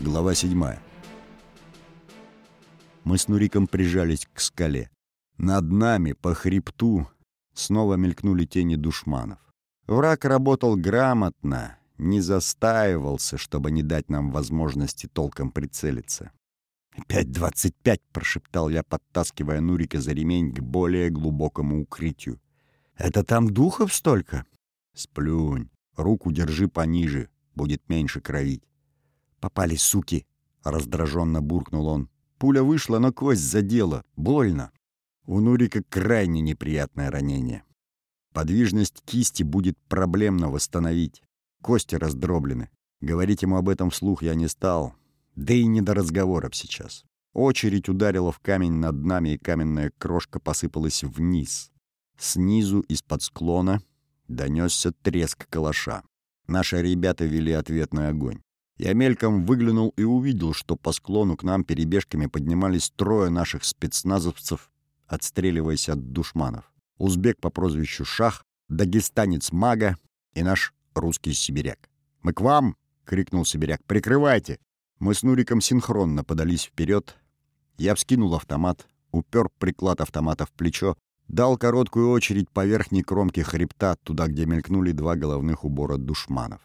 Глава 7. Мы с Нуриком прижались к скале. Над нами, по хребту, снова мелькнули тени душманов. Враг работал грамотно, не застаивался, чтобы не дать нам возможности толком прицелиться. «Пять двадцать пять!» — прошептал я, подтаскивая Нурика за ремень к более глубокому укрытию. «Это там духов столько?» «Сплюнь. Руку держи пониже, будет меньше кровить». «Попали, суки!» — раздраженно буркнул он. Пуля вышла, но кость задела. Больно. У Нурика крайне неприятное ранение. Подвижность кисти будет проблемно восстановить. Кости раздроблены. Говорить ему об этом вслух я не стал. Да и не до разговоров сейчас. Очередь ударила в камень над нами, и каменная крошка посыпалась вниз. Снизу, из-под склона, донесся треск калаша. Наши ребята вели ответный огонь. Я мельком выглянул и увидел, что по склону к нам перебежками поднимались трое наших спецназовцев, отстреливаясь от душманов. Узбек по прозвищу Шах, дагестанец Мага и наш русский сибиряк. «Мы к вам!» — крикнул сибиряк. «Прикрывайте!» Мы с Нуриком синхронно подались вперед. Я вскинул автомат, упер приклад автомата в плечо, дал короткую очередь по верхней кромке хребта, туда, где мелькнули два головных убора душманов.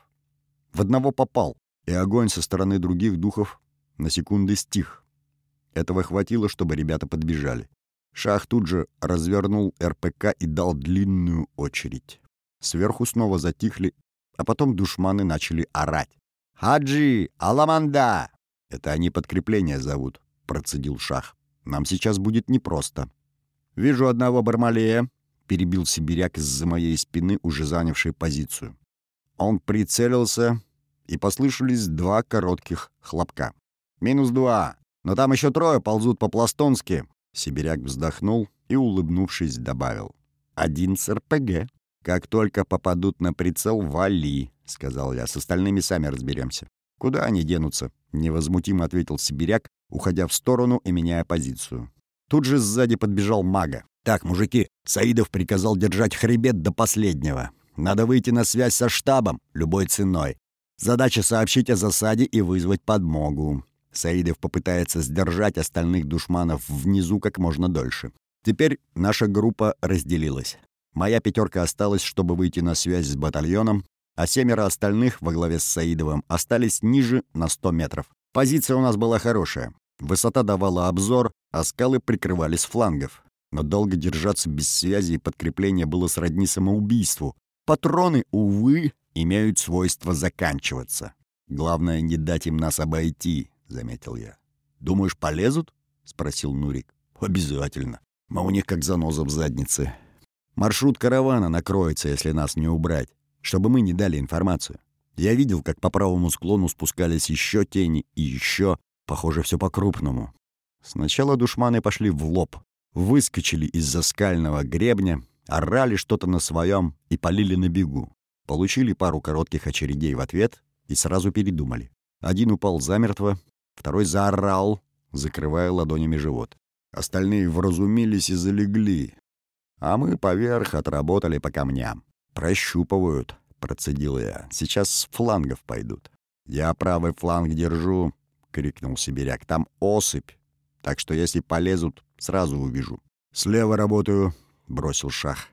В одного попал, и огонь со стороны других духов на секунды стих. Этого хватило, чтобы ребята подбежали. Шах тут же развернул РПК и дал длинную очередь. Сверху снова затихли, а потом душманы начали орать. «Хаджи! Аламанда!» «Это они подкрепление зовут», — процедил Шах. «Нам сейчас будет непросто». «Вижу одного Бармалея», — перебил сибиряк из-за моей спины, уже занявший позицию. Он прицелился, и послышались два коротких хлопка. «Минус два! Но там еще трое ползут по-пластонски!» Сибиряк вздохнул и, улыбнувшись, добавил. «Один с РПГ. Как только попадут на прицел, вали!» — сказал я. «С остальными сами разберемся». «Куда они денутся?» — невозмутимо ответил Сибиряк, уходя в сторону и меняя позицию. Тут же сзади подбежал мага. «Так, мужики, Саидов приказал держать хребет до последнего. Надо выйти на связь со штабом любой ценой. Задача сообщить о засаде и вызвать подмогу. Саидов попытается сдержать остальных душманов внизу как можно дольше. Теперь наша группа разделилась. Моя пятерка осталась, чтобы выйти на связь с батальоном, а семеро остальных во главе с Саидовым остались ниже на 100 метров. Позиция у нас была хорошая. Высота давала обзор, а скалы прикрывали с флангов. Но долго держаться без связи и подкрепления было сродни самоубийству. Патроны, увы, имеют свойство заканчиваться. Главное, не дать им нас обойти, — заметил я. «Думаешь, полезут?» — спросил Нурик. «Обязательно. Мы у них как заноза в заднице. Маршрут каравана накроется, если нас не убрать, чтобы мы не дали информацию. Я видел, как по правому склону спускались еще тени и еще, похоже, все по-крупному. Сначала душманы пошли в лоб, выскочили из-за скального гребня, орали что-то на своем и полили на бегу. Получили пару коротких очередей в ответ и сразу передумали. Один упал замертво, второй заорал, закрывая ладонями живот. Остальные вразумились и залегли. А мы поверх отработали по камням. «Прощупывают», — процедил я. «Сейчас с флангов пойдут». «Я правый фланг держу», — крикнул сибиряк. «Там осыпь, так что если полезут, сразу увижу». «Слева работаю», — бросил Шах.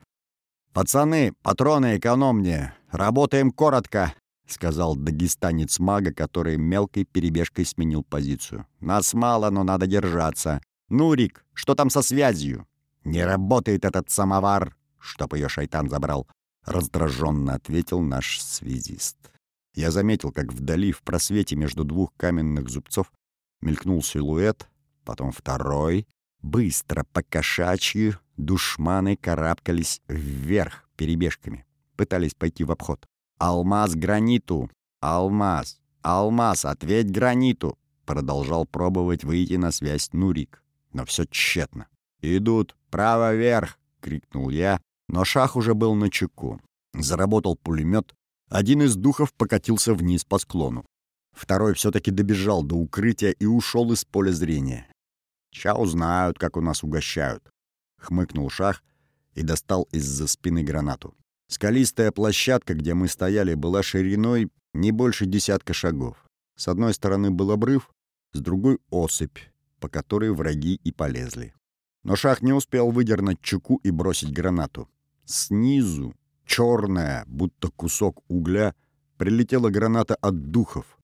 «Пацаны, патроны экономнее. Работаем коротко», — сказал дагестанец мага, который мелкой перебежкой сменил позицию. «Нас мало, но надо держаться. Нурик, что там со связью?» «Не работает этот самовар!» «Чтоб ее шайтан забрал!» — раздраженно ответил наш связист. Я заметил, как вдали, в просвете между двух каменных зубцов, мелькнул силуэт, потом второй. Быстро, по кошачьи, душманы карабкались вверх перебежками, пытались пойти в обход. «Алмаз граниту! Алмаз! Алмаз, ответь граниту!» Продолжал пробовать выйти на связь Нурик. Но все тщетно. «Идут! Право вверх!» — крикнул я, но шах уже был на чеку. Заработал пулемет. Один из духов покатился вниз по склону. Второй все-таки добежал до укрытия и ушел из поля зрения. «Ча знают, как у нас угощают», — хмыкнул шах и достал из-за спины гранату. Скалистая площадка, где мы стояли, была шириной не больше десятка шагов. С одной стороны был обрыв, с другой — осыпь, по которой враги и полезли. Но Шах не успел выдернуть чеку и бросить гранату. Снизу, черная, будто кусок угля, прилетела граната от духов.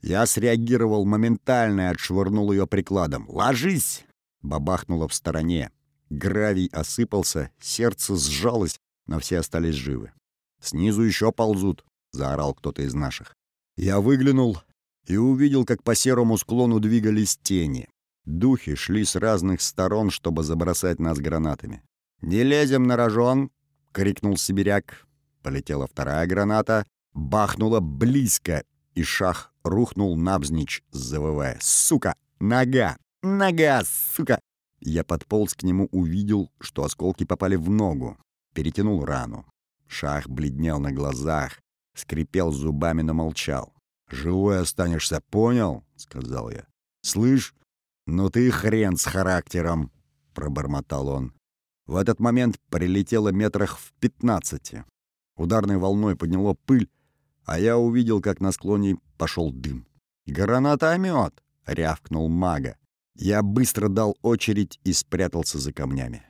Я среагировал моментально и отшвырнул ее прикладом. «Ложись!» — бабахнуло в стороне. Гравий осыпался, сердце сжалось, но все остались живы. «Снизу еще ползут!» — заорал кто-то из наших. Я выглянул и увидел, как по серому склону двигались тени. Духи шли с разных сторон, чтобы забросать нас гранатами. «Не лезем на рожон!» — крикнул сибиряк. Полетела вторая граната, бахнула близко, и шах рухнул навзничь, завывая. «Сука! Нога! Нога, сука!» Я подполз к нему, увидел, что осколки попали в ногу. Перетянул рану. Шах бледнел на глазах, скрипел зубами, но молчал. «Живой останешься, понял?» — сказал я. «Слышь, ну ты хрен с характером!» — пробормотал он. В этот момент прилетело метрах в пятнадцати. Ударной волной подняло пыль, а я увидел, как на склоне пошел дым. «Гранатомет!» — рявкнул мага. Я быстро дал очередь и спрятался за камнями.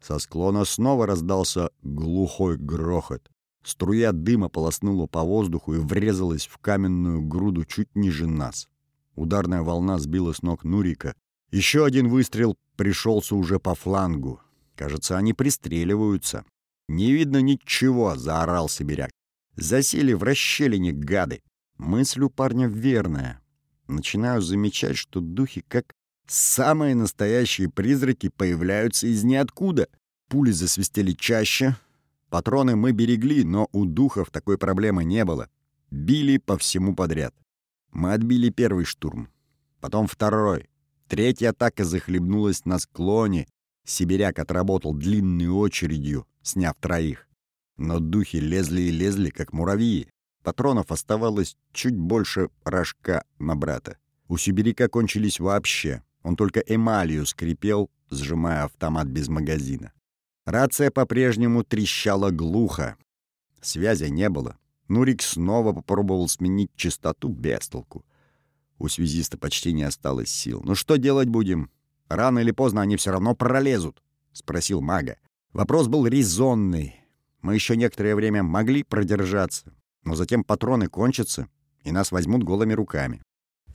Со склона снова раздался глухой грохот. Струя дыма полоснула по воздуху и врезалась в каменную груду чуть ниже нас. Ударная волна сбила с ног Нурика. Еще один выстрел пришелся уже по флангу. Кажется, они пристреливаются. «Не видно ничего!» — заорал сибиряк. «Засели в расщелине, гады!» Мысль у парня верная. Начинаю замечать, что духи, как самые настоящие призраки, появляются из ниоткуда. Пули засвистели чаще, Патроны мы берегли, но у духов такой проблемы не было. Били по всему подряд. Мы отбили первый штурм, потом второй. Третья атака захлебнулась на склоне. Сибиряк отработал длинной очередью, сняв троих. Но духи лезли и лезли, как муравьи. Патронов оставалось чуть больше рожка на брата. У сибиряка кончились вообще. Он только эмалью скрипел, сжимая автомат без магазина. Рация по-прежнему трещала глухо. Связи не было. Нурик снова попробовал сменить частоту без толку. У связиста почти не осталось сил. «Ну что делать будем? Рано или поздно они все равно пролезут», — спросил мага. Вопрос был резонный. Мы еще некоторое время могли продержаться, но затем патроны кончатся, и нас возьмут голыми руками.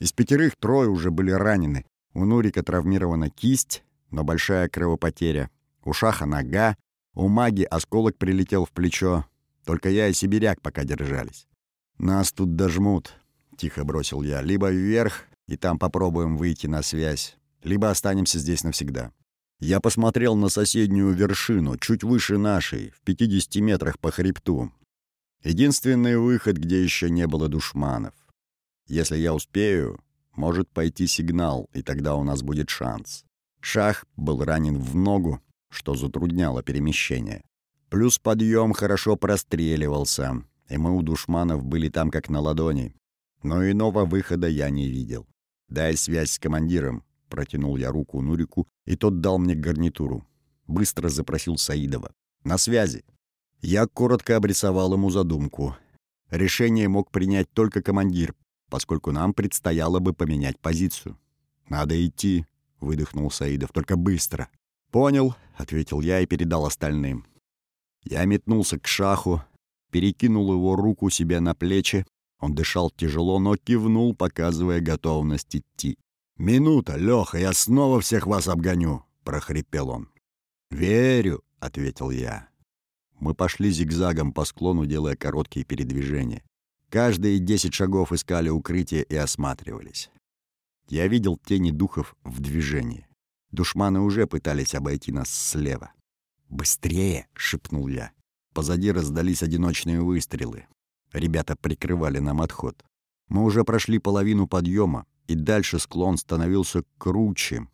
Из пятерых трое уже были ранены. У Нурика травмирована кисть, но большая кровопотеря. У Шаха нога, у маги осколок прилетел в плечо. Только я и сибиряк пока держались. «Нас тут дожмут», — тихо бросил я. «Либо вверх, и там попробуем выйти на связь, либо останемся здесь навсегда». Я посмотрел на соседнюю вершину, чуть выше нашей, в 50 метрах по хребту. Единственный выход, где еще не было душманов. Если я успею, может пойти сигнал, и тогда у нас будет шанс. Шах был ранен в ногу, что затрудняло перемещение. Плюс подъем хорошо простреливался, и мы у душманов были там как на ладони. Но иного выхода я не видел. «Дай связь с командиром», — протянул я руку Нурику, и тот дал мне гарнитуру. Быстро запросил Саидова. «На связи». Я коротко обрисовал ему задумку. Решение мог принять только командир, поскольку нам предстояло бы поменять позицию. «Надо идти», — выдохнул Саидов, — «только быстро». «Понял», — ответил я и передал остальным. Я метнулся к шаху, перекинул его руку себе на плечи. Он дышал тяжело, но кивнул, показывая готовность идти. «Минута, Лёха, я снова всех вас обгоню», — прохрипел он. «Верю», — ответил я. Мы пошли зигзагом по склону, делая короткие передвижения. Каждые десять шагов искали укрытие и осматривались. Я видел тени духов в движении. Душманы уже пытались обойти нас слева. «Быстрее!» — шепнул я. Позади раздались одиночные выстрелы. Ребята прикрывали нам отход. Мы уже прошли половину подъема, и дальше склон становился круче.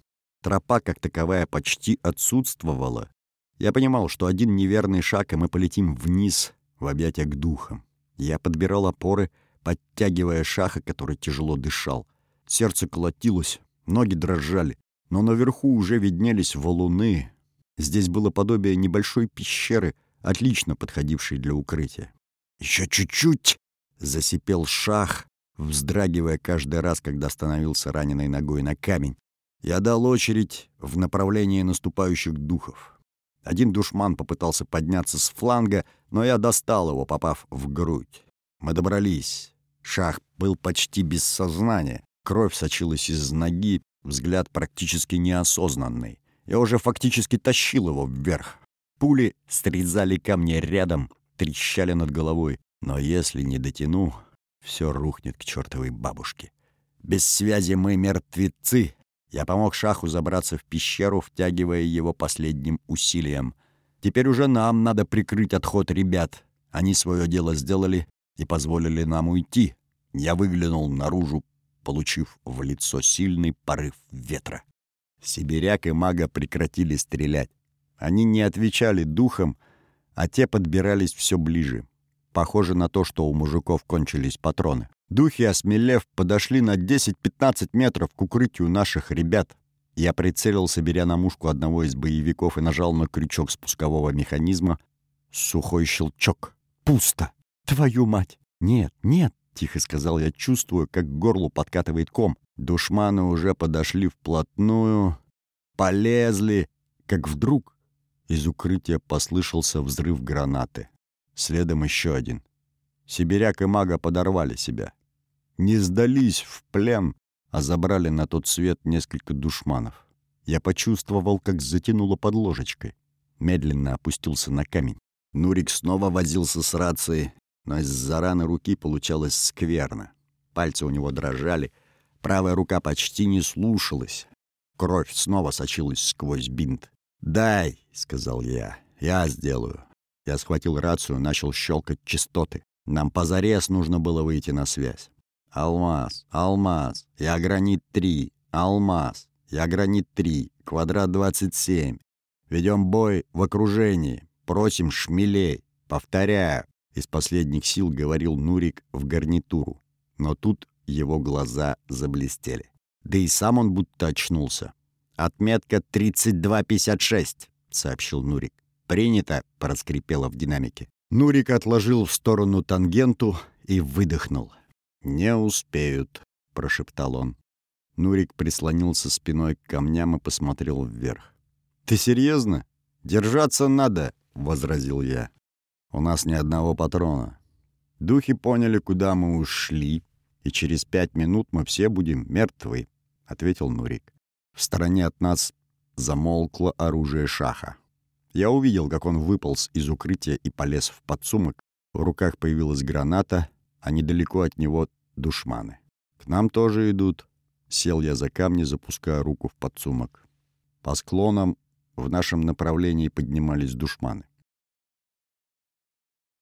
Тропа, как таковая, почти отсутствовала. Я понимал, что один неверный шаг, и мы полетим вниз, в объятия к духам. Я подбирал опоры, подтягивая шаха, который тяжело дышал. Сердце колотилось, ноги дрожали но наверху уже виднелись валуны. Здесь было подобие небольшой пещеры, отлично подходившей для укрытия. «Еще чуть-чуть!» — засипел шах, вздрагивая каждый раз, когда становился раненой ногой на камень. Я дал очередь в направлении наступающих духов. Один душман попытался подняться с фланга, но я достал его, попав в грудь. Мы добрались. Шах был почти без сознания. Кровь сочилась из ноги, взгляд практически неосознанный. Я уже фактически тащил его вверх. Пули срезали камни рядом, трещали над головой. Но если не дотяну, все рухнет к чертовой бабушке. Без связи мы мертвецы. Я помог Шаху забраться в пещеру, втягивая его последним усилием. Теперь уже нам надо прикрыть отход ребят. Они свое дело сделали и позволили нам уйти. Я выглянул наружу, получив в лицо сильный порыв ветра. Сибиряк и мага прекратили стрелять. Они не отвечали духом, а те подбирались все ближе. Похоже на то, что у мужиков кончились патроны. Духи, осмелев, подошли на 10-15 метров к укрытию наших ребят. Я прицелился, беря на мушку одного из боевиков и нажал на крючок спускового механизма. Сухой щелчок. Пусто. Твою мать! Нет, нет, тихо сказал я, чувствую, как к горлу подкатывает ком. Душманы уже подошли вплотную, полезли, как вдруг из укрытия послышался взрыв гранаты. Следом еще один. Сибиряк и мага подорвали себя. Не сдались в плен, а забрали на тот свет несколько душманов. Я почувствовал, как затянуло под ложечкой. Медленно опустился на камень. Нурик снова возился с рацией, но из-за раны руки получалось скверно. Пальцы у него дрожали, правая рука почти не слушалась. Кровь снова сочилась сквозь бинт. «Дай», — сказал я, — «я сделаю». Я схватил рацию, начал щелкать частоты. Нам позарез нужно было выйти на связь. «Алмаз, алмаз, я гранит 3, алмаз, я гранит 3, квадрат 27. Ведем бой в окружении, просим шмелей. Повторяю». Из последних сил говорил Нурик в гарнитуру. Но тут его глаза заблестели. Да и сам он будто очнулся. «Отметка 3256», — сообщил Нурик. «Принято», — проскрипело в динамике. Нурик отложил в сторону тангенту и выдохнул. «Не успеют», — прошептал он. Нурик прислонился спиной к камням и посмотрел вверх. «Ты серьезно? Держаться надо», — возразил я. «У нас ни одного патрона. Духи поняли, куда мы ушли, и через пять минут мы все будем мертвы», — ответил Нурик. В стороне от нас замолкло оружие шаха. Я увидел, как он выполз из укрытия и полез в подсумок. В руках появилась граната, а недалеко от него — душманы. «К нам тоже идут». Сел я за камни, запуская руку в подсумок. По склонам в нашем направлении поднимались душманы.